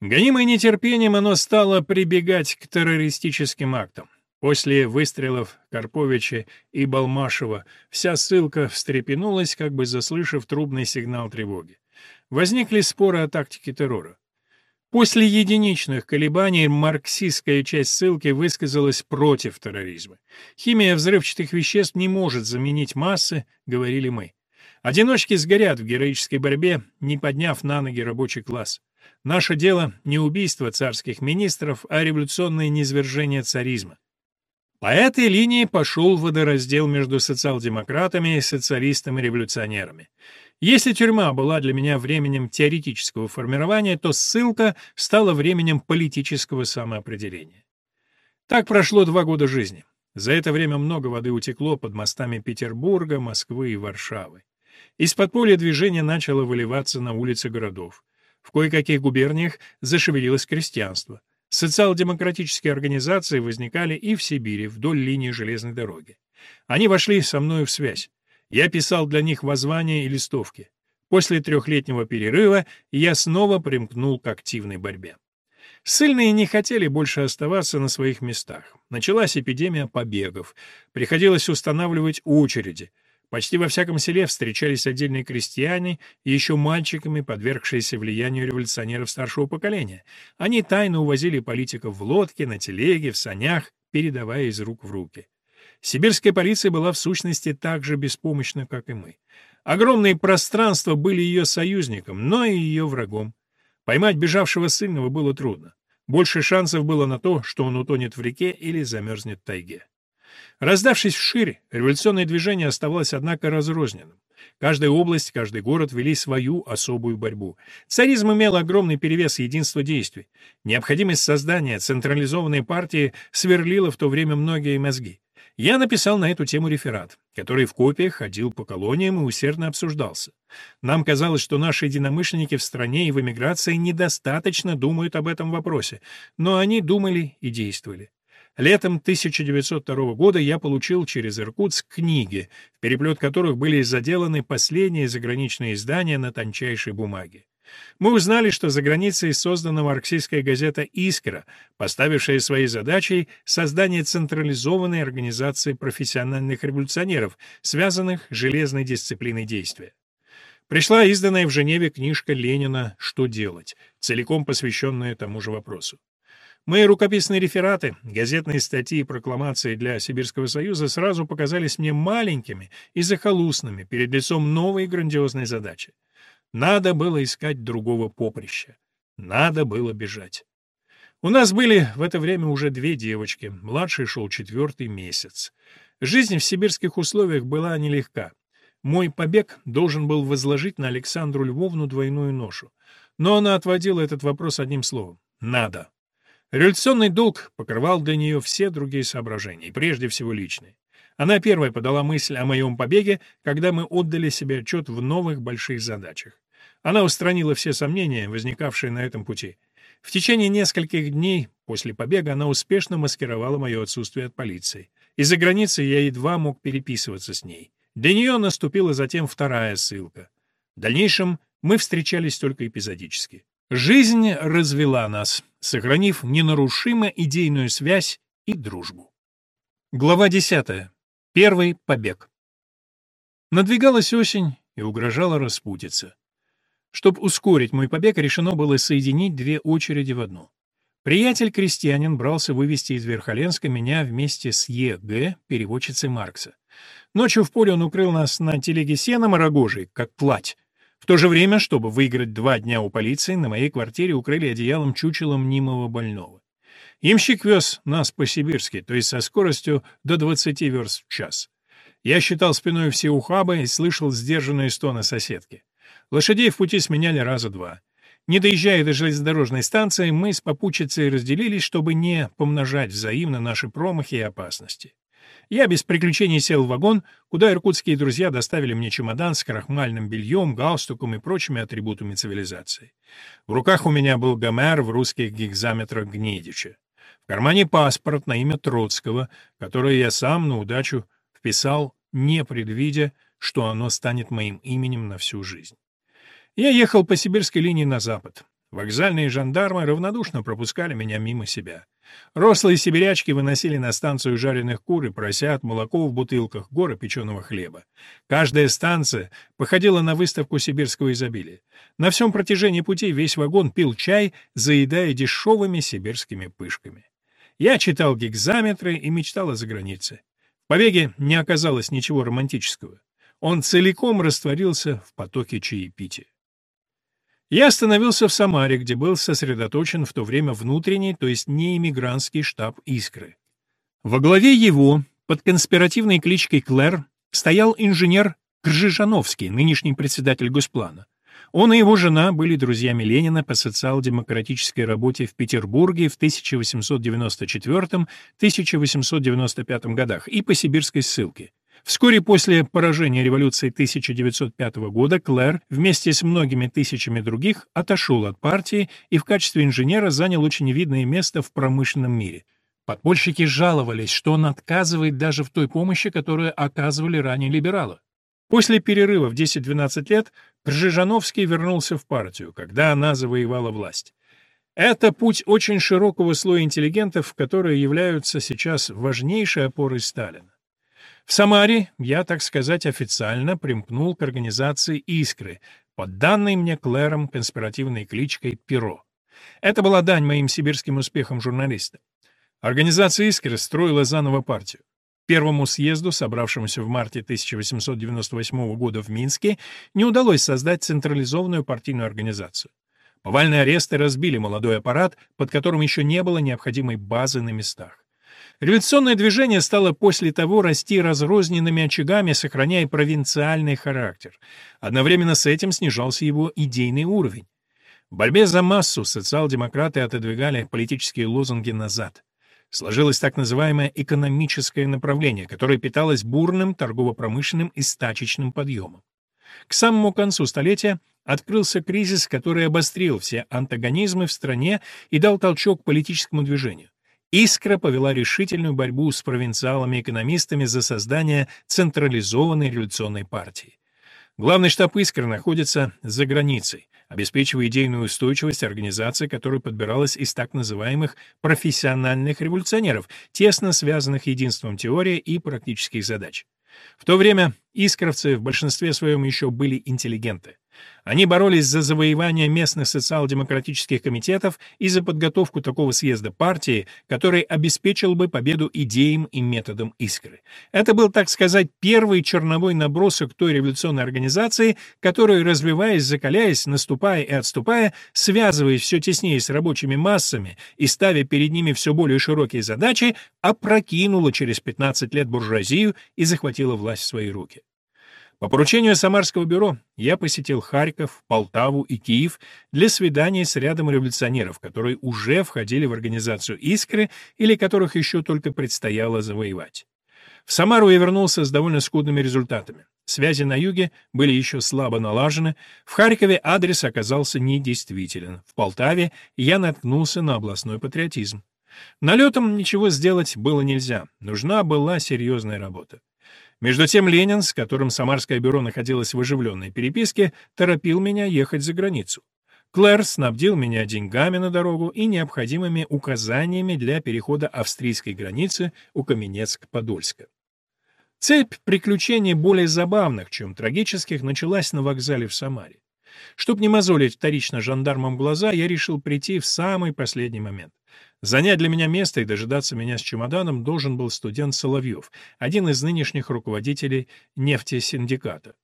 Гонимое нетерпением оно стало прибегать к террористическим актам. После выстрелов Карповича и Балмашева вся ссылка встрепенулась, как бы заслышав трубный сигнал тревоги. Возникли споры о тактике террора. После единичных колебаний марксистская часть ссылки высказалась против терроризма. «Химия взрывчатых веществ не может заменить массы», — говорили мы. Одиночки сгорят в героической борьбе, не подняв на ноги рабочий класс. Наше дело не убийство царских министров, а революционное низвержение царизма. По этой линии пошел водораздел между социал-демократами и социалистами-революционерами. Если тюрьма была для меня временем теоретического формирования, то ссылка стала временем политического самоопределения. Так прошло два года жизни. За это время много воды утекло под мостами Петербурга, Москвы и Варшавы. Из подполья движение начало выливаться на улицы городов. В кое-каких губерниях зашевелилось крестьянство. Социал-демократические организации возникали и в Сибири, вдоль линии железной дороги. Они вошли со мной в связь. Я писал для них воззвания и листовки. После трехлетнего перерыва я снова примкнул к активной борьбе. Сыльные не хотели больше оставаться на своих местах. Началась эпидемия побегов. Приходилось устанавливать очереди. Почти во всяком селе встречались отдельные крестьяне и еще мальчиками, подвергшиеся влиянию революционеров старшего поколения. Они тайно увозили политиков в лодке, на телеге, в санях, передавая из рук в руки. Сибирская полиция была в сущности так же беспомощна, как и мы. Огромные пространства были ее союзником, но и ее врагом. Поймать бежавшего сильного было трудно. Больше шансов было на то, что он утонет в реке или замерзнет в тайге. Раздавшись вширь, революционное движение оставалось, однако, разрозненным. Каждая область, каждый город вели свою особую борьбу. Царизм имел огромный перевес единства действий. Необходимость создания централизованной партии сверлила в то время многие мозги. Я написал на эту тему реферат, который в копиях ходил по колониям и усердно обсуждался. Нам казалось, что наши единомышленники в стране и в эмиграции недостаточно думают об этом вопросе, но они думали и действовали. Летом 1902 года я получил через Иркутск книги, в переплет которых были заделаны последние заграничные издания на тончайшей бумаге. Мы узнали, что за границей создана марксистская газета «Искра», поставившая своей задачей создание централизованной организации профессиональных революционеров, связанных с железной дисциплиной действия. Пришла изданная в Женеве книжка Ленина «Что делать», целиком посвященная тому же вопросу. Мои рукописные рефераты, газетные статьи и прокламации для Сибирского союза сразу показались мне маленькими и захолустными перед лицом новой грандиозной задачи. Надо было искать другого поприща. Надо было бежать. У нас были в это время уже две девочки, младший шел четвертый месяц. Жизнь в сибирских условиях была нелегка. Мой побег должен был возложить на Александру Львовну двойную ношу. Но она отводила этот вопрос одним словом — «надо». Революционный долг покрывал для нее все другие соображения, прежде всего личные. Она первая подала мысль о моем побеге, когда мы отдали себе отчет в новых больших задачах. Она устранила все сомнения, возникавшие на этом пути. В течение нескольких дней после побега она успешно маскировала мое отсутствие от полиции. Из-за границы я едва мог переписываться с ней. Для нее наступила затем вторая ссылка. В дальнейшем мы встречались только эпизодически. Жизнь развела нас, сохранив ненарушимо идейную связь и дружбу. Глава 10. Первый побег. Надвигалась осень и угрожала распутиться. Чтобы ускорить мой побег, решено было соединить две очереди в одну. Приятель-крестьянин брался вывести из Верхоленска меня вместе с Е.Г., переводчицей Маркса. Ночью в поле он укрыл нас на телеге сеном и рогожей, как плать. В то же время, чтобы выиграть два дня у полиции, на моей квартире укрыли одеялом чучело мнимого больного. Ямщик вез нас по-сибирски, то есть со скоростью до 20 верст в час. Я считал спиной все ухабы и слышал сдержанные стоны соседки. Лошадей в пути сменяли раза два. Не доезжая до железнодорожной станции, мы с попутчицей разделились, чтобы не помножать взаимно наши промахи и опасности. Я без приключений сел в вагон, куда иркутские друзья доставили мне чемодан с крахмальным бельем, галстуком и прочими атрибутами цивилизации. В руках у меня был Гомер в русских гигзаметрах Гнедича. В кармане паспорт на имя Троцкого, которое я сам на удачу вписал, не предвидя, что оно станет моим именем на всю жизнь. Я ехал по сибирской линии на запад. Вокзальные жандармы равнодушно пропускали меня мимо себя. Рослые сибирячки выносили на станцию жареных кур и поросят, молоко в бутылках, горы печеного хлеба. Каждая станция походила на выставку сибирского изобилия. На всем протяжении пути весь вагон пил чай, заедая дешевыми сибирскими пышками. Я читал гигзаметры и мечтал о загранице. В побеге не оказалось ничего романтического. Он целиком растворился в потоке чаепития. Я остановился в Самаре, где был сосредоточен в то время внутренний, то есть не иммигрантский штаб «Искры». Во главе его, под конспиративной кличкой Клэр, стоял инженер Кржижановский, нынешний председатель Госплана. Он и его жена были друзьями Ленина по социал-демократической работе в Петербурге в 1894-1895 годах и по сибирской ссылке. Вскоре после поражения революции 1905 года Клэр вместе с многими тысячами других отошел от партии и в качестве инженера занял очень видное место в промышленном мире. Подпольщики жаловались, что он отказывает даже в той помощи, которую оказывали ранее либералы. После перерыва в 10-12 лет Кржижановский вернулся в партию, когда она завоевала власть. Это путь очень широкого слоя интеллигентов, которые являются сейчас важнейшей опорой Сталина. В Самаре я, так сказать, официально примкнул к организации «Искры», под данной мне Клэром конспиративной кличкой «Перо». Это была дань моим сибирским успехам журналиста. Организация «Искры» строила заново партию. Первому съезду, собравшемуся в марте 1898 года в Минске, не удалось создать централизованную партийную организацию. Повальные аресты разбили молодой аппарат, под которым еще не было необходимой базы на местах. Революционное движение стало после того расти разрозненными очагами, сохраняя провинциальный характер. Одновременно с этим снижался его идейный уровень. В борьбе за массу социал-демократы отодвигали политические лозунги назад. Сложилось так называемое экономическое направление, которое питалось бурным торгово-промышленным и стачечным подъемом. К самому концу столетия открылся кризис, который обострил все антагонизмы в стране и дал толчок политическому движению. Искра повела решительную борьбу с провинциалами-экономистами за создание централизованной революционной партии. Главный штаб «Искры» находится за границей, обеспечивая идейную устойчивость организации, которая подбиралась из так называемых профессиональных революционеров, тесно связанных единством теории и практических задач. В то время искровцы в большинстве своем еще были интеллигенты. Они боролись за завоевание местных социал-демократических комитетов и за подготовку такого съезда партии, который обеспечил бы победу идеям и методам искры. Это был, так сказать, первый черновой набросок той революционной организации, которая, развиваясь, закаляясь, наступая и отступая, связываясь все теснее с рабочими массами и ставя перед ними все более широкие задачи, опрокинула через 15 лет буржуазию и захватила власть в свои руки. По поручению Самарского бюро я посетил Харьков, Полтаву и Киев для свиданий с рядом революционеров, которые уже входили в организацию «Искры» или которых еще только предстояло завоевать. В Самару я вернулся с довольно скудными результатами. Связи на юге были еще слабо налажены, в Харькове адрес оказался недействителен, в Полтаве я наткнулся на областной патриотизм. Налетом ничего сделать было нельзя, нужна была серьезная работа. Между тем Ленин, с которым Самарское бюро находилось в оживленной переписке, торопил меня ехать за границу. Клэр снабдил меня деньгами на дорогу и необходимыми указаниями для перехода австрийской границы у Каменецк-Подольска. Цепь приключений более забавных, чем трагических, началась на вокзале в Самаре. Чтоб не мозолить вторично жандармам глаза, я решил прийти в самый последний момент. Занять для меня место и дожидаться меня с чемоданом должен был студент Соловьев, один из нынешних руководителей нефтесиндиката.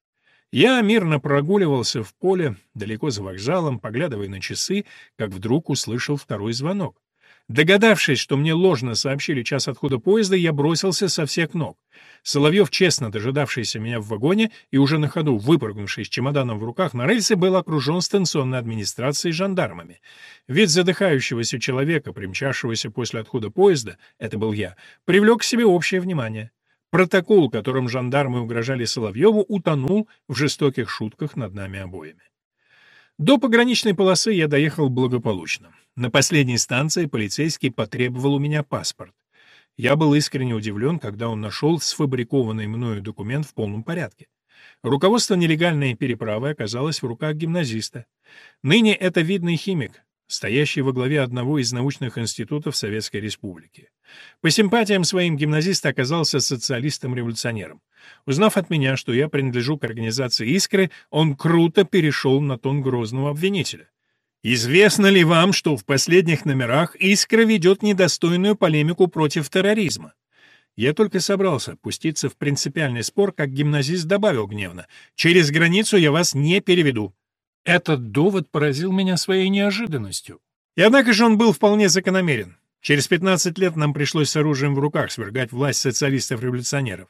Я мирно прогуливался в поле, далеко за вокзалом, поглядывая на часы, как вдруг услышал второй звонок. Догадавшись, что мне ложно сообщили час отхода поезда, я бросился со всех ног. Соловьев, честно дожидавшийся меня в вагоне и уже на ходу выпрыгнувший с чемоданом в руках на рельсы, был окружен станционной администрацией жандармами. Вид задыхающегося человека, примчавшегося после отхода поезда, это был я, привлек к себе общее внимание. Протокол, которым жандармы угрожали Соловьеву, утонул в жестоких шутках над нами обоими. До пограничной полосы я доехал благополучно. На последней станции полицейский потребовал у меня паспорт. Я был искренне удивлен, когда он нашел сфабрикованный мною документ в полном порядке. Руководство нелегальной переправы оказалось в руках гимназиста. Ныне это видный химик, стоящий во главе одного из научных институтов Советской Республики. По симпатиям своим гимназист оказался социалистом-революционером. Узнав от меня, что я принадлежу к организации «Искры», он круто перешел на тон грозного обвинителя. Известно ли вам, что в последних номерах «Искра» ведет недостойную полемику против терроризма? Я только собрался пуститься в принципиальный спор, как гимназист добавил гневно. «Через границу я вас не переведу». Этот довод поразил меня своей неожиданностью. И однако же он был вполне закономерен. Через 15 лет нам пришлось с оружием в руках свергать власть социалистов-революционеров.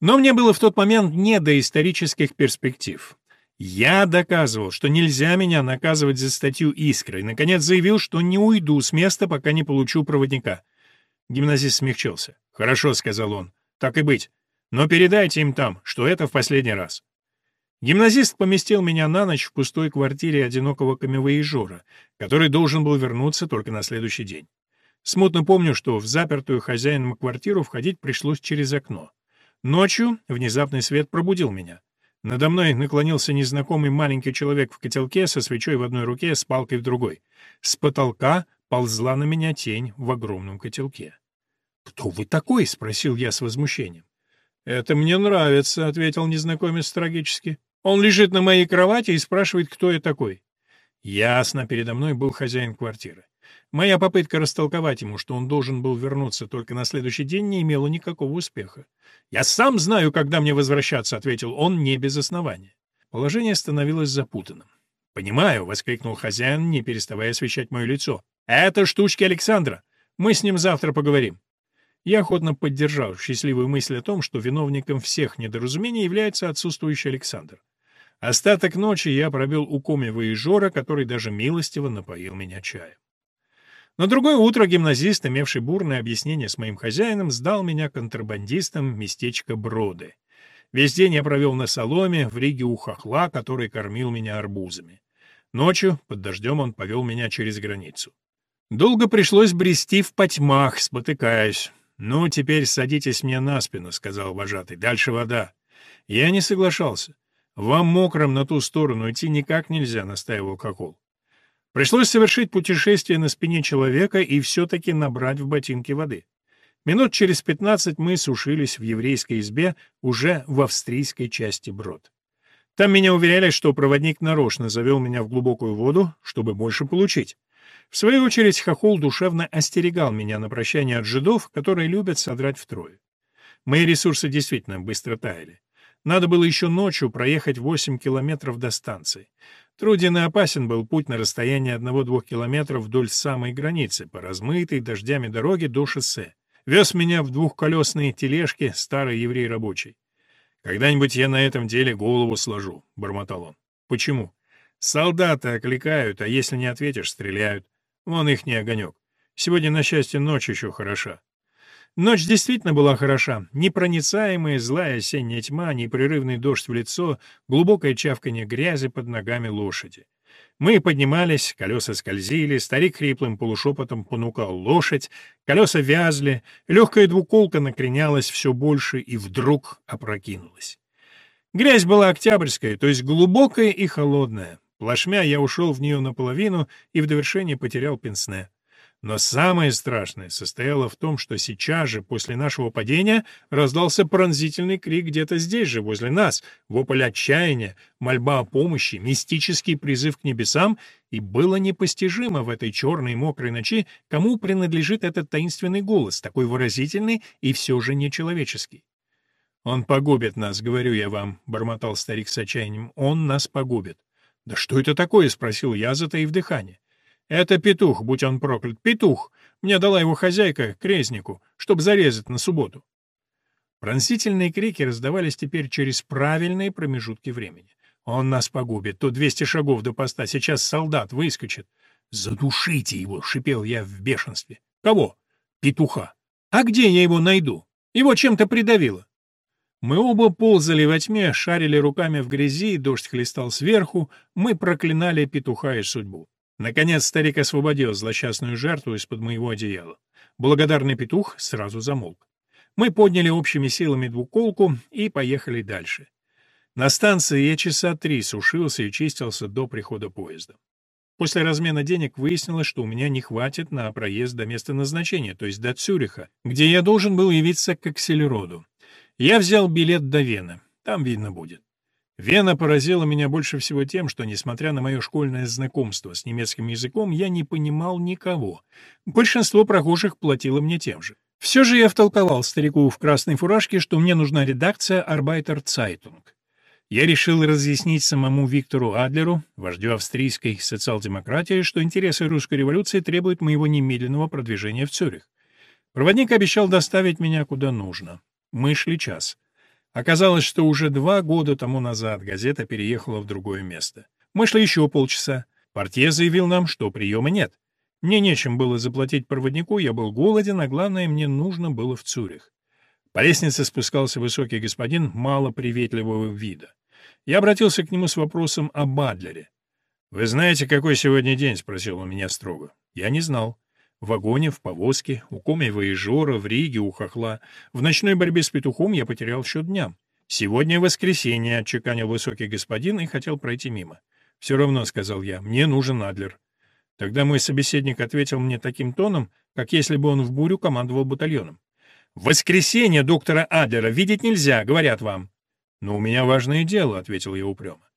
Но мне было в тот момент не до исторических перспектив. Я доказывал, что нельзя меня наказывать за статью «Искра», и, наконец, заявил, что не уйду с места, пока не получу проводника. Гимназист смягчился. «Хорошо», — сказал он, — «так и быть. Но передайте им там, что это в последний раз». Гимназист поместил меня на ночь в пустой квартире одинокого камевоежора, который должен был вернуться только на следующий день. Смутно помню, что в запертую хозяином квартиру входить пришлось через окно. Ночью внезапный свет пробудил меня. Надо мной наклонился незнакомый маленький человек в котелке со свечой в одной руке, с палкой в другой. С потолка ползла на меня тень в огромном котелке. «Кто вы такой?» — спросил я с возмущением. «Это мне нравится», — ответил незнакомец трагически. «Он лежит на моей кровати и спрашивает, кто я такой». Ясно, передо мной был хозяин квартиры. Моя попытка растолковать ему, что он должен был вернуться только на следующий день, не имела никакого успеха. «Я сам знаю, когда мне возвращаться», — ответил он не без основания. Положение становилось запутанным. «Понимаю», — воскликнул хозяин, не переставая освещать мое лицо. «Это штучки Александра. Мы с ним завтра поговорим». Я охотно поддержал счастливую мысль о том, что виновником всех недоразумений является отсутствующий Александр. Остаток ночи я пробил у Комева и Жора, который даже милостиво напоил меня чаем. На другое утро гимназист, имевший бурное объяснение с моим хозяином, сдал меня контрабандистам местечко Броды. Весь день я провел на соломе, в Риге у хохла, который кормил меня арбузами. Ночью, под дождем, он повел меня через границу. Долго пришлось брести в потьмах, спотыкаясь. «Ну, теперь садитесь мне на спину», — сказал вожатый. «Дальше вода». Я не соглашался. «Вам мокрым на ту сторону идти никак нельзя», — настаивал Кокол. Пришлось совершить путешествие на спине человека и все-таки набрать в ботинки воды. Минут через пятнадцать мы сушились в еврейской избе уже в австрийской части Брод. Там меня уверяли, что проводник нарочно завел меня в глубокую воду, чтобы больше получить. В свою очередь, Хохол душевно остерегал меня на прощание от жидов, которые любят содрать втрое. Мои ресурсы действительно быстро таяли. Надо было еще ночью проехать 8 километров до станции. Труден и опасен был путь на расстояние 1-2 километров вдоль самой границы, по размытой дождями дороге до шоссе. Вез меня в двухколесные тележки старый еврей рабочий. «Когда-нибудь я на этом деле голову сложу», — бормотал он. «Почему?» «Солдаты окликают, а если не ответишь, стреляют. Вон их не огонек. Сегодня, на счастье, ночь еще хороша. Ночь действительно была хороша. Непроницаемая злая осенняя тьма, непрерывный дождь в лицо, глубокое чавканье грязи под ногами лошади. Мы поднимались, колеса скользили, старик хриплым полушепотом понукал лошадь, колеса вязли, легкая двуколка накренялась все больше и вдруг опрокинулась. Грязь была октябрьская, то есть глубокая и холодная. Плашмя я ушел в нее наполовину и в довершение потерял пенсне. Но самое страшное состояло в том, что сейчас же, после нашего падения, раздался пронзительный крик где-то здесь же, возле нас, вопль отчаяния, мольба о помощи, мистический призыв к небесам, и было непостижимо в этой черной мокрой ночи, кому принадлежит этот таинственный голос, такой выразительный и все же нечеловеческий. «Он погубит нас, говорю я вам», — бормотал старик с отчаянием, — «он нас погубит». «Да что это такое?» — спросил я, затаив дыхание. «Это петух, будь он проклят, петух! Мне дала его хозяйка, крестнику, чтобы зарезать на субботу». Пронзительные крики раздавались теперь через правильные промежутки времени. «Он нас погубит, тут двести шагов до поста, сейчас солдат выскочит». «Задушите его!» — шипел я в бешенстве. «Кого?» «Петуха». «А где я его найду? Его чем-то придавило». Мы оба ползали во тьме, шарили руками в грязи, дождь хлестал сверху, мы проклинали петуха и судьбу. Наконец старик освободил злосчастную жертву из-под моего одеяла. Благодарный петух сразу замолк. Мы подняли общими силами двуколку и поехали дальше. На станции я часа три сушился и чистился до прихода поезда. После размена денег выяснилось, что у меня не хватит на проезд до места назначения, то есть до Цюриха, где я должен был явиться к Акселероду. Я взял билет до Вены. Там видно будет. Вена поразила меня больше всего тем, что, несмотря на мое школьное знакомство с немецким языком, я не понимал никого. Большинство прохожих платило мне тем же. Все же я втолковал старику в красной фуражке, что мне нужна редакция Arbeiter Zeitung. Я решил разъяснить самому Виктору Адлеру, вождю австрийской социал-демократии, что интересы русской революции требуют моего немедленного продвижения в Цюрих. Проводник обещал доставить меня куда нужно. Мы шли час. Оказалось, что уже два года тому назад газета переехала в другое место. Мы шли еще полчаса. Портье заявил нам, что приема нет. Мне нечем было заплатить проводнику, я был голоден, а главное, мне нужно было в Цюрих. По лестнице спускался высокий господин малоприветливого вида. Я обратился к нему с вопросом о Бадлере. «Вы знаете, какой сегодня день?» — спросил он меня строго. Я не знал. В вагоне, в повозке, у коми-воежора, в Риге, у хохла. В ночной борьбе с петухом я потерял счет дням. «Сегодня воскресенье», — отчеканил высокий господин и хотел пройти мимо. «Все равно», — сказал я, — «мне нужен Адлер». Тогда мой собеседник ответил мне таким тоном, как если бы он в бурю командовал батальоном. «В воскресенье доктора Адлера видеть нельзя, говорят вам». «Но у меня важное дело», — ответил я упрямо.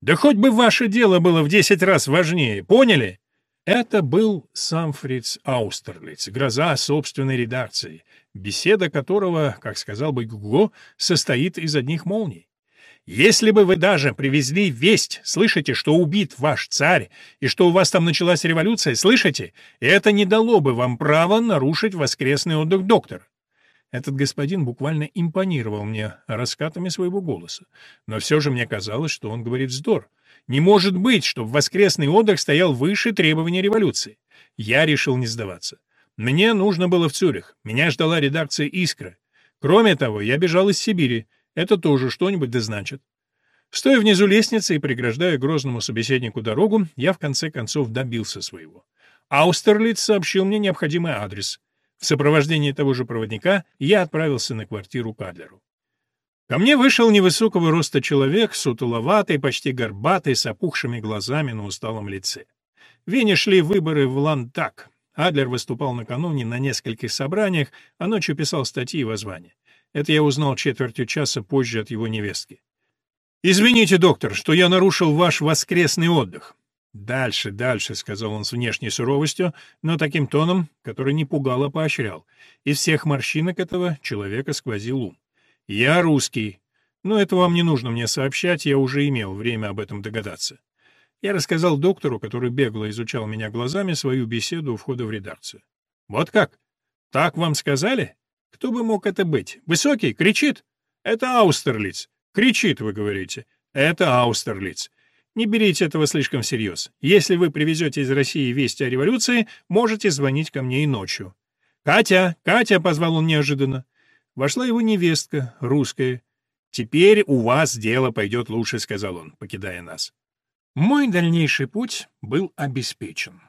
«Да хоть бы ваше дело было в десять раз важнее, поняли?» Это был сам Фриц Аустерлиц, гроза собственной редакции, беседа которого, как сказал бы Гуго, состоит из одних молний. Если бы вы даже привезли весть, слышите, что убит ваш царь, и что у вас там началась революция, слышите, это не дало бы вам права нарушить воскресный отдых доктора. Этот господин буквально импонировал мне раскатами своего голоса, но все же мне казалось, что он говорит вздор — не может быть, чтобы воскресный отдых стоял выше требований революции. Я решил не сдаваться. Мне нужно было в Цюрих. Меня ждала редакция «Искра». Кроме того, я бежал из Сибири. Это тоже что-нибудь да значит. Стоя внизу лестницы и преграждая грозному собеседнику дорогу, я в конце концов добился своего. Аустерлиц сообщил мне необходимый адрес. В сопровождении того же проводника я отправился на квартиру Кадлеру. Ко мне вышел невысокого роста человек, сутуловатый, почти горбатый, с опухшими глазами на усталом лице. В Вене шли выборы в Ландтаг. Адлер выступал накануне на нескольких собраниях, а ночью писал статьи и воззвания. Это я узнал четвертью часа позже от его невестки. «Извините, доктор, что я нарушил ваш воскресный отдых». «Дальше, дальше», — сказал он с внешней суровостью, но таким тоном, который не пугал, а поощрял. Из всех морщинок этого человека сквозил ум. «Я русский. Но это вам не нужно мне сообщать, я уже имел время об этом догадаться». Я рассказал доктору, который бегло изучал меня глазами, свою беседу у входа в редакцию. «Вот как? Так вам сказали? Кто бы мог это быть? Высокий? Кричит? Это Аустерлиц. Кричит, вы говорите. Это Аустерлиц. Не берите этого слишком всерьез. Если вы привезете из России вести о революции, можете звонить ко мне и ночью. «Катя! Катя!» — позвал он неожиданно. Вошла его невестка, русская. «Теперь у вас дело пойдет лучше», — сказал он, покидая нас. Мой дальнейший путь был обеспечен.